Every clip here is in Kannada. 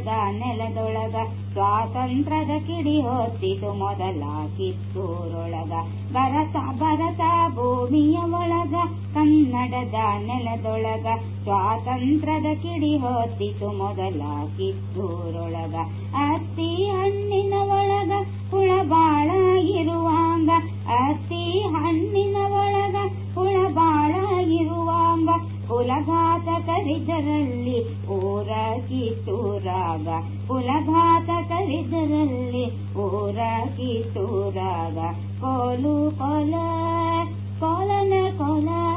ಒಳಗ ನೆಲದೊಳಗ ಸ್ವಾತಂತ್ರ್ಯದ ಕಿಡಿ ಹೊತ್ತಿತು ಮೊದಲ ಕಿತ್ತೂರೊಳಗ ಭರತ ಭರತ ಭೂಮಿಯ ಒಳಗ, ಕನ್ನಡದ ನೆಲದೊಳಗ ಸ್ವಾತಂತ್ರ್ಯದ ಕಿಡಿ ಹೊತ್ತಿತು ಮೊದಲ ಕಿತ್ತೂರೊಳಗ ಅತ್ತಿ ಹಣ್ಣಿನ ಒಳಗ ಹುಳ ಊರ ಕುಲಘಾತ ಕವಿದರಲ್ಲಿ ಊರ ಕಿತ್ತೂರಾಗ ಕೋಲು ಕೊಲ ಕೋಲನ ಕೊಲ ಕೋಲು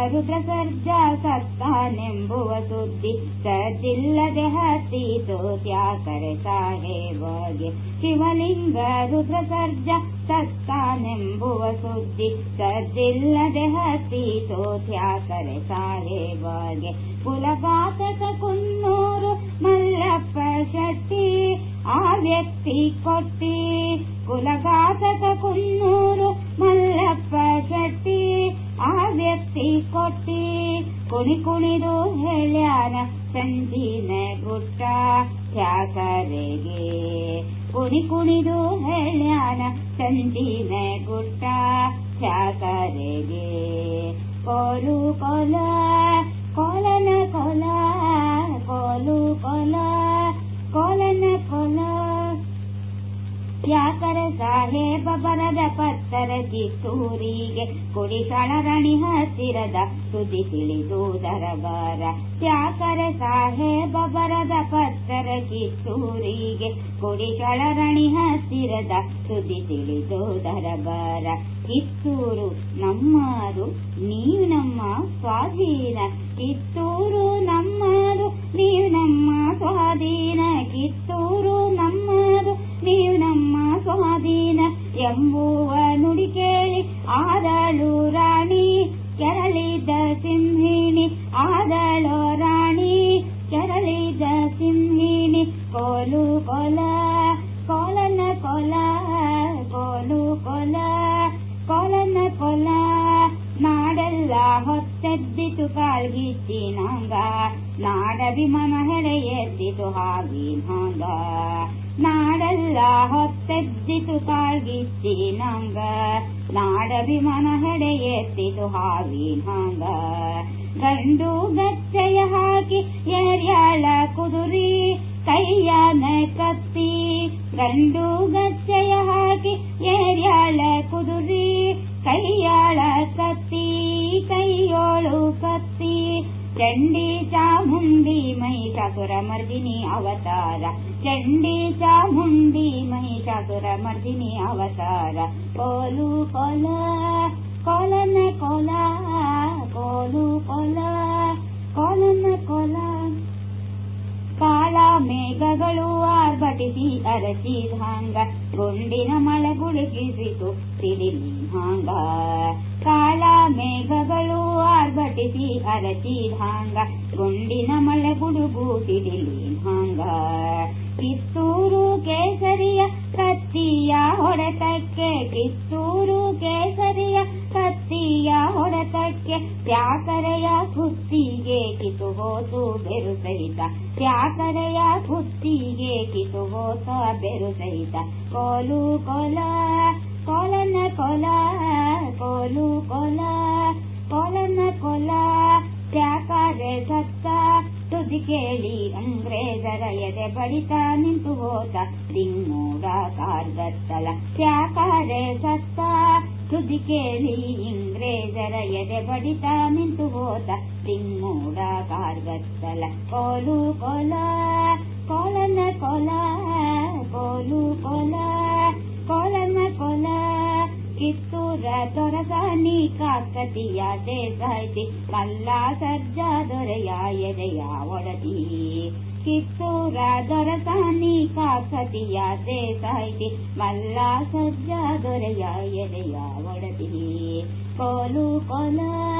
ಶಿವಲಿಂಗ ರುದ್ರ ಸರ್ಜಾ ಸತ್ತಾನೆಂಬುವ ಸುದ್ದಿ ಸದ್ದಿಲ್ಲದೆ ಹತ್ತಿತು ತ್ಯಾಕರೆ ಸಾಹೇಬಗೆ ಶಿವಲಿಂಗ ರುದ್ರ ಸರ್ಜಾ ಸತ್ತಾನೆಂಬುವ ಸುದ್ದಿ ಸದ್ದಿಲ್ಲದೆ ಹತ್ತಿತು ತ್ಯಾಕರೆ ಸಾಹೇಬಗೆ ಕುಲಘಾತಕ ಕುನ್ನೂರು ಮಲ್ಲಪ್ಪ ಶೆಟ್ಟಿ ಆ ವ್ಯಕ್ತಿ ಕೊಟ್ಟಿ ಕುಲಘಾತಕ ಕುನ್ನೂರು ಕುಣಿ ಕುಣಿದು ಹೇಳ್ಯಾನ ಸಂಜಿನ ಗುಟ್ಟ ತ್ಯಾಕರೆಗೆ ಕುಣಿ ಕುಣಿದು ಹೇಳ್ಯಾನ ಸಂಜಿನ ಗುಟ್ಟ ತ್ಯಾಕರೆಗೆ ಕೋಲು ಕೊಲ ಬರದ ಪತ್ತರ ಕುಡಿಸಳ ರಣಿ ಹತ್ತಿರದ ಸುದ್ದಿ ತಿಳಿದು ದರಬಾರ. ತ್ಯಾಕರ ಸಾಹೇಬ ಬರದ ಪತ್ತರ ಕಿತ್ತೂರಿಗೆ ಕುಡಿಸಳರಣಿ ಹತ್ತಿರದ ಸುದ್ದಿ ತಿಳಿದು ದರಬಾರ. ಕಿತ್ತೂರು ನಮ್ಮಾರು ನೀವು ನಮ್ಮ ಸ್ವಾಧೀನ. ಕಿತ್ತೂರು ಎಂಬುವ ನುಡಿ ಕೇಳಿ ಆದಳು ರಾಣಿ ಕೆರಳಿದ ಸಿಂಹಿಣಿ ಆದಳೋ ರಾಣಿ ಕೆರಳಿದ ಸಿಂಹಿಣಿ ಕೋಲು ಕೊಲ ಕೋಲನ ಕೊಲ ಕೋಲು ಕೊಲ ಕೋಲನ ಕೊಲ ನಾಡೆಲ್ಲ ಹೊತ್ತೆದ್ದಿತು ಕಾಳ್ಗಿಚ್ಚಿನಂಗ ನಾಡಭಿಮನ ಹೆಡೆ ಎದ್ದಿತು ಹಾಗಿನಂಗ ನಾಡೆಲ್ಲ, ಹೊತ್ತೆದ್ದಿತು ತಾಳ್ಗಿತ್ತಿ ನಂಗ. ನಾಡಭಿಮಾನ ಹೆಡೆಯೆತ್ತಿತು ಹಾವಿ ನಂಗ ಗಂಡು ಗಚ್ಚೆಯ ಹಾಕಿ ಎರ್ಯಾಳ ಕುದುರಿ, ಕೈಯನ ಕತ್ತಿ. ಗಂಡು ಗಚ್ಚೆಯ ಹಾಕಿ ಎರ್ಯಾಳ ಕುದುರಿ, ಕೈಯಾಳ ಕತ್ತಿ. ಕೈಯೋಳು ಚಂಡಿ ಚಾಮುಂಡಿ ಮಹಿಷಾಸುರ ಮರ್ದಿನಿ ಅವತಾರ. ಚಂಡಿ ಚಾಮುಂಡಿ ಮಹಿಷಾಸುರ ಮರ್ದಿನಿ ಅವತಾರ. ಕೋಲು ಕೊಲ, ಕೊಲನ ಕೊಲ, ಕೋಲು ಕೊಲ, ಕೊಲನ ಕೊಲ. ಕಾಳ ಮೇಘಗಳು ಆರ್ಭಟಿಸಿ ಅರಚಿದಂಗ ಗುಂಡಿನ ಮಳೆ ಗುಡುಗಿಸಿತು ಸಿಡಿಲಿಂಗ ಕಾಳ ಮೇಘಗಳು ಆರ್ಭಟಿಸಿ ಅರಚಿದಂಗ ಗುಂಡಿನ ಮಳೆ ಗುಡುಗು ಸಿಡಿಲಿಂಗ ಕಿತ್ತೂರು ಕೇಸರಿಯ ಕತ್ತಿಯ ಹೊಡೆತಕ್ಕೆ ಕಿತ್ತೂರು ಕೇಸರಿಯ ಕತ್ತಿಯ ಹೊಡೆತಕ್ಕೆ ಪ್ಯಾಕರೆಯ ಕುತ್ತಿಗೆ ಕಿತು ಹೋತು ಬೆರು ಸಹಿತ. ಪ್ಯಾಕರೆಯ ಕುತ್ತಿಗೆ ಕಿತು ಹೋತ ಬೆರು ಸಹಿತ. ಕೋಲು ಕೊಲ, ಕೋಲನ ಕೊಲ, ಕೋಲು ಕೊಲ, ಕೋಲನ ಕೊಲ. ಪ್ಯಾಕರೆ ಸತ್ತ, ತುದಿ ಕೇಳಿ ಅಂಗ್ರೇಜರ ಎದೆ ಬಡಿತ ನಿಂತು ಹೋತ ದಿಂಗೂಡ ಕಾರ್ಗತ್ತಲ ಪ್ಯಾಕರೆ ಸತ್ತ ತುದಿ ಕೇಳಿ ಇಂಗ್ರೇಜರ ಎದೆ ಬಡಿತ ನಿಂತು ಹೋತ ದಿಂಗೂಡ ಕಾರ್ಗತ್ತಲ ಕೋಲು ಕೊಲ ಕೋಲನ ಕೊಲ ಕೋಲು ಕೊಲ ಕೋಲನ ಕೊಲ ಕಿತ್ತೂರ ದೊರಸಾನಿ ಕಾಕತಿಯ ದೇಸಾಯ್ತಿ ಮಲ್ಲ ಸರ್ಜಾ ದೊರೆಯ ಎದೆಯ ಒಡತಿ किरा दरकानि कासति या ते साहिति मल्ला सज्जा दरया यलया वडति कोलु कोला